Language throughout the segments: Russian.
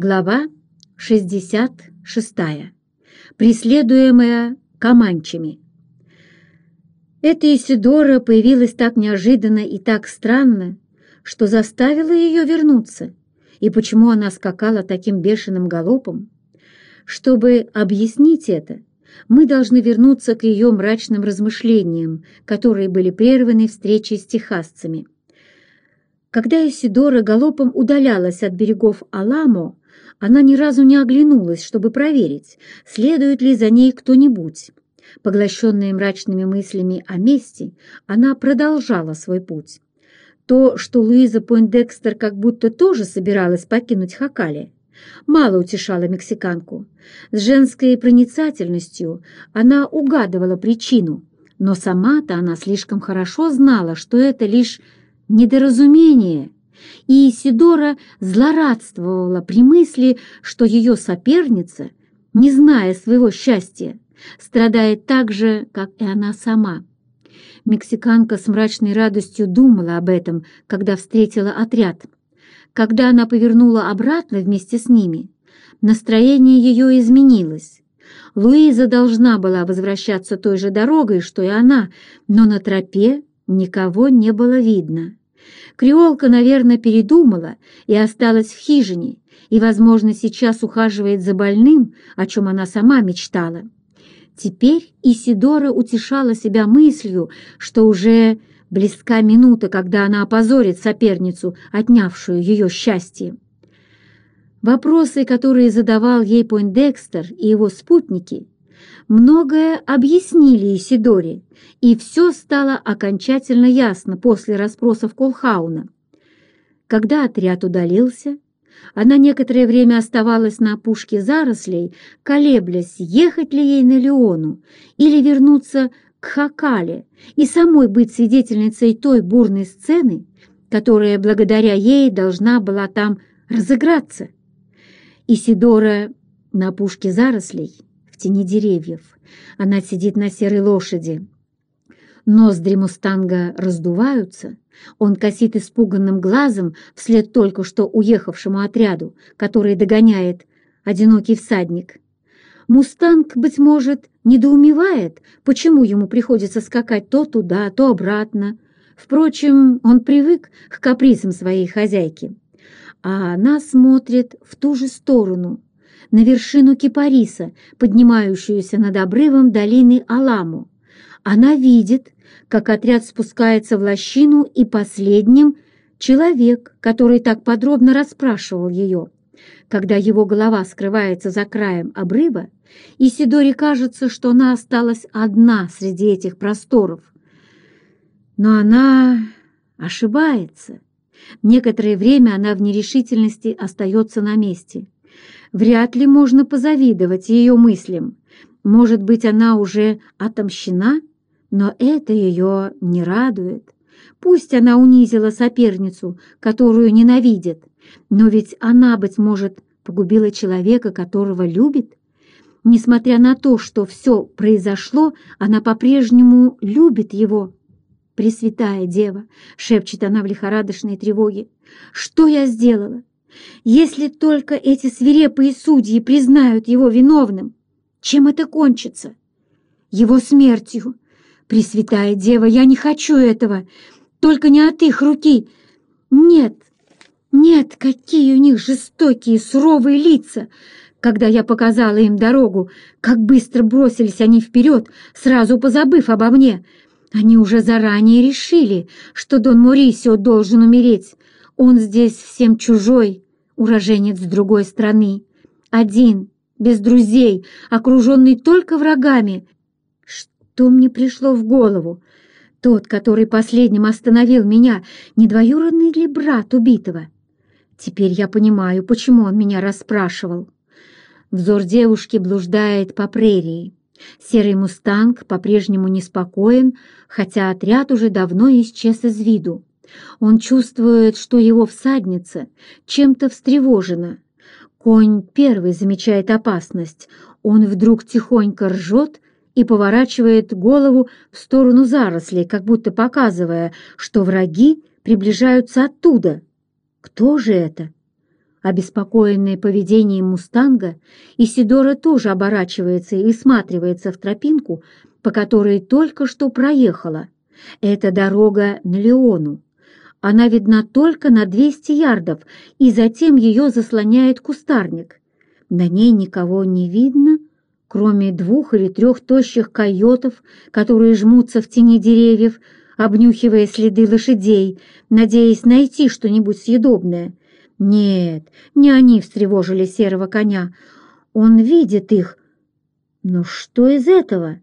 Глава 66. Преследуемая Каманчами. Эта Исидора появилась так неожиданно и так странно, что заставила ее вернуться. И почему она скакала таким бешеным галопом? Чтобы объяснить это, мы должны вернуться к ее мрачным размышлениям, которые были прерваны встречей с техасцами. Когда Исидора галопом удалялась от берегов Аламо, она ни разу не оглянулась, чтобы проверить, следует ли за ней кто-нибудь. Поглощенная мрачными мыслями о мести, она продолжала свой путь. То, что Луиза Пойндекстер как будто тоже собиралась покинуть Хакали, мало утешало мексиканку. С женской проницательностью она угадывала причину, но сама-то она слишком хорошо знала, что это лишь недоразумение – и Исидора злорадствовала при мысли, что ее соперница, не зная своего счастья, страдает так же, как и она сама. Мексиканка с мрачной радостью думала об этом, когда встретила отряд. Когда она повернула обратно вместе с ними, настроение ее изменилось. Луиза должна была возвращаться той же дорогой, что и она, но на тропе никого не было видно. Креолка, наверное, передумала и осталась в хижине, и, возможно, сейчас ухаживает за больным, о чем она сама мечтала. Теперь Исидора утешала себя мыслью, что уже близка минута, когда она опозорит соперницу, отнявшую ее счастье. Вопросы, которые задавал ей Пойндекстер и его спутники, многое объяснили Исидоре, и все стало окончательно ясно после расспросов Колхауна. Когда отряд удалился, она некоторое время оставалась на опушке зарослей, колеблясь, ехать ли ей на Леону или вернуться к Хакале и самой быть свидетельницей той бурной сцены, которая благодаря ей должна была там разыграться. Исидора на опушке зарослей тени деревьев. Она сидит на серой лошади. Ноздри мустанга раздуваются. Он косит испуганным глазом вслед только что уехавшему отряду, который догоняет одинокий всадник. Мустанг, быть может, недоумевает, почему ему приходится скакать то туда, то обратно. Впрочем, он привык к капризам своей хозяйки. А она смотрит в ту же сторону, на вершину кипариса, поднимающуюся над обрывом долины Аламу. Она видит, как отряд спускается в лощину, и последним — человек, который так подробно расспрашивал ее. Когда его голова скрывается за краем обрыва, Исидоре кажется, что она осталась одна среди этих просторов. Но она ошибается. Некоторое время она в нерешительности остается на месте — Вряд ли можно позавидовать ее мыслям. Может быть, она уже отомщена, но это ее не радует. Пусть она унизила соперницу, которую ненавидит, но ведь она, быть может, погубила человека, которого любит. Несмотря на то, что все произошло, она по-прежнему любит его. «Пресвятая Дева!» — шепчет она в лихорадочной тревоге. «Что я сделала? Если только эти свирепые судьи признают его виновным, чем это кончится? Его смертью. Пресвятая Дева, я не хочу этого, только не от их руки. Нет, нет, какие у них жестокие, суровые лица! Когда я показала им дорогу, как быстро бросились они вперед, сразу позабыв обо мне. Они уже заранее решили, что Дон Морисио должен умереть. Он здесь всем чужой, уроженец другой страны, один, без друзей, окруженный только врагами. Что мне пришло в голову? Тот, который последним остановил меня, не двоюродный ли брат убитого? Теперь я понимаю, почему он меня расспрашивал. Взор девушки блуждает по прерии. Серый мустанг по-прежнему неспокоен, хотя отряд уже давно исчез из виду. Он чувствует, что его всадница чем-то встревожена. Конь первый замечает опасность. Он вдруг тихонько ржет и поворачивает голову в сторону зарослей, как будто показывая, что враги приближаются оттуда. Кто же это? Обеспокоенная поведением мустанга, Исидора тоже оборачивается и всматривается в тропинку, по которой только что проехала. Это дорога на Леону. Она видна только на 200 ярдов, и затем ее заслоняет кустарник. На ней никого не видно, кроме двух или трех тощих койотов, которые жмутся в тени деревьев, обнюхивая следы лошадей, надеясь найти что-нибудь съедобное. Нет, не они встревожили серого коня. Он видит их. Но что из этого?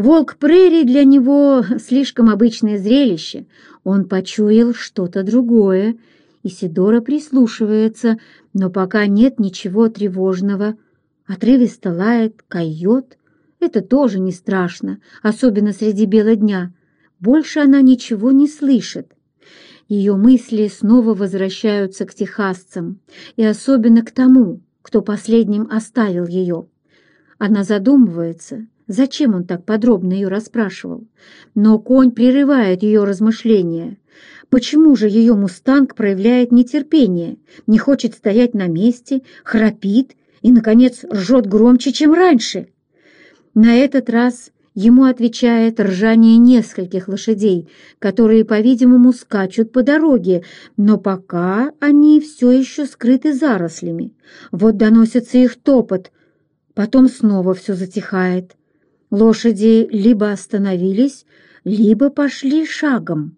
Волк прерий для него слишком обычное зрелище. Он почуял что-то другое, и Сидора прислушивается, но пока нет ничего тревожного. Отрывисто лает койот. Это тоже не страшно, особенно среди бела дня. Больше она ничего не слышит. Ее мысли снова возвращаются к техасцам, и особенно к тому, кто последним оставил ее. Она задумывается, зачем он так подробно ее расспрашивал. Но конь прерывает ее размышления. Почему же ее мустанг проявляет нетерпение, не хочет стоять на месте, храпит и, наконец, ржет громче, чем раньше? На этот раз ему отвечает ржание нескольких лошадей, которые, по-видимому, скачут по дороге, но пока они все еще скрыты зарослями. Вот доносится их топот, потом снова все затихает. Лошади либо остановились, либо пошли шагом.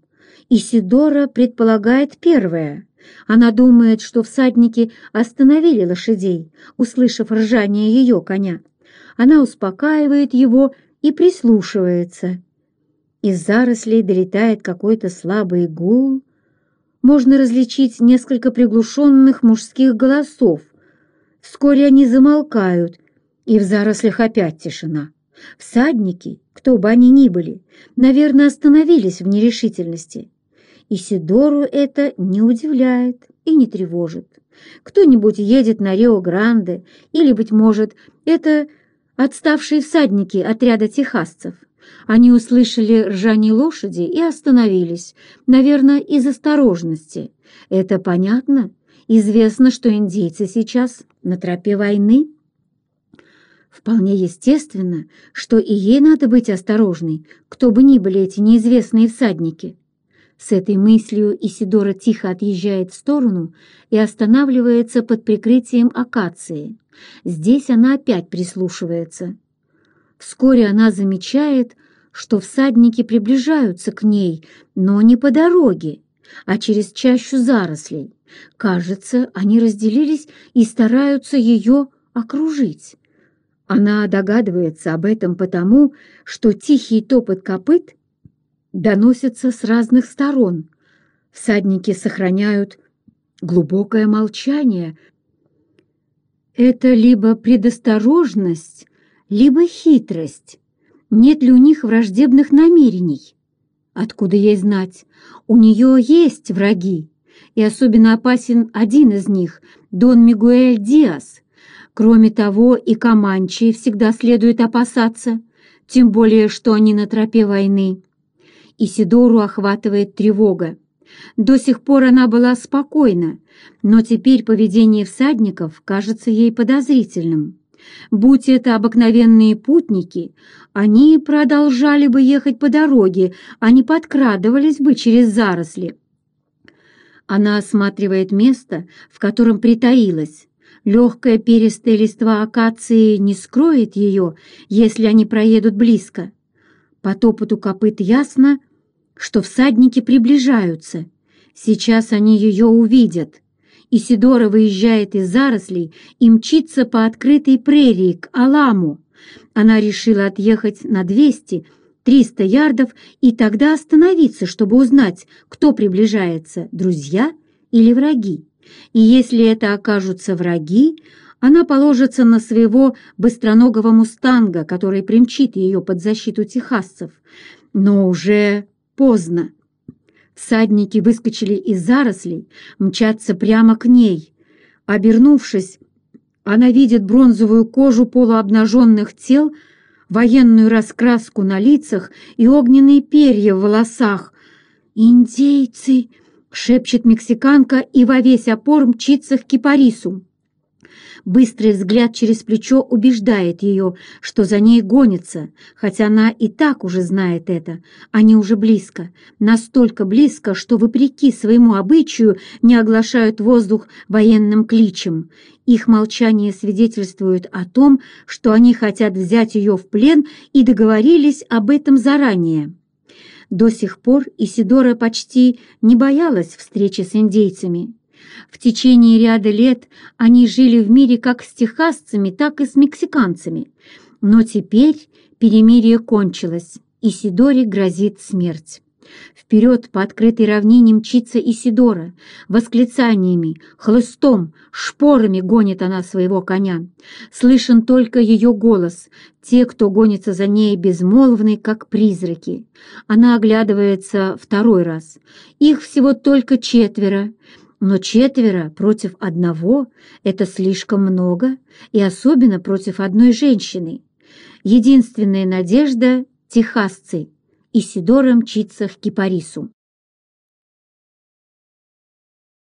Исидора предполагает первое. Она думает, что всадники остановили лошадей, услышав ржание ее коня. Она успокаивает его и прислушивается. Из зарослей долетает какой-то слабый гул. Можно различить несколько приглушенных мужских голосов. Вскоре они замолкают, и в зарослях опять тишина. Всадники, кто бы они ни были, наверное, остановились в нерешительности. И Сидору это не удивляет и не тревожит. Кто-нибудь едет на Рио-Гранде, или, быть может, это отставшие всадники отряда техасцев. Они услышали ржание лошади и остановились, наверное, из осторожности. Это понятно? Известно, что индейцы сейчас на тропе войны. Вполне естественно, что и ей надо быть осторожной, кто бы ни были эти неизвестные всадники. С этой мыслью Исидора тихо отъезжает в сторону и останавливается под прикрытием акации. Здесь она опять прислушивается. Вскоре она замечает, что всадники приближаются к ней, но не по дороге, а через чащу зарослей. Кажется, они разделились и стараются ее окружить. Она догадывается об этом потому, что тихий топот копыт доносится с разных сторон. Всадники сохраняют глубокое молчание. Это либо предосторожность, либо хитрость. Нет ли у них враждебных намерений? Откуда ей знать? У нее есть враги, и особенно опасен один из них, Дон Мигуэль Диас, Кроме того, и Каманчи всегда следует опасаться, тем более, что они на тропе войны. Исидору охватывает тревога. До сих пор она была спокойна, но теперь поведение всадников кажется ей подозрительным. Будь это обыкновенные путники, они продолжали бы ехать по дороге, а не подкрадывались бы через заросли. Она осматривает место, в котором притаилась, Легкая перистая листва акации не скроет ее, если они проедут близко. По топоту копыт ясно, что всадники приближаются. Сейчас они ее увидят. Исидора выезжает из зарослей и мчится по открытой прерии к Аламу. Она решила отъехать на 200 300 ярдов и тогда остановиться, чтобы узнать, кто приближается, друзья или враги и если это окажутся враги, она положится на своего быстроногого мустанга, который примчит ее под защиту техасцев. Но уже поздно. Всадники выскочили из зарослей, мчатся прямо к ней. Обернувшись, она видит бронзовую кожу полуобнаженных тел, военную раскраску на лицах и огненные перья в волосах. «Индейцы!» Шепчет мексиканка и во весь опор мчится к кипарису. Быстрый взгляд через плечо убеждает ее, что за ней гонится, хотя она и так уже знает это. Они уже близко, настолько близко, что, вопреки своему обычаю, не оглашают воздух военным кличем. Их молчание свидетельствует о том, что они хотят взять ее в плен и договорились об этом заранее. До сих пор Исидора почти не боялась встречи с индейцами. В течение ряда лет они жили в мире как с техасцами, так и с мексиканцами. Но теперь перемирие кончилось, и Сидоре грозит смерть. Вперед по открытой равнине мчится Исидора, восклицаниями, хлыстом, шпорами гонит она своего коня. Слышен только ее голос, те, кто гонится за ней, безмолвны, как призраки. Она оглядывается второй раз. Их всего только четверо, но четверо против одного — это слишком много, и особенно против одной женщины. Единственная надежда — техасцы. Исидора мчится к кипарису.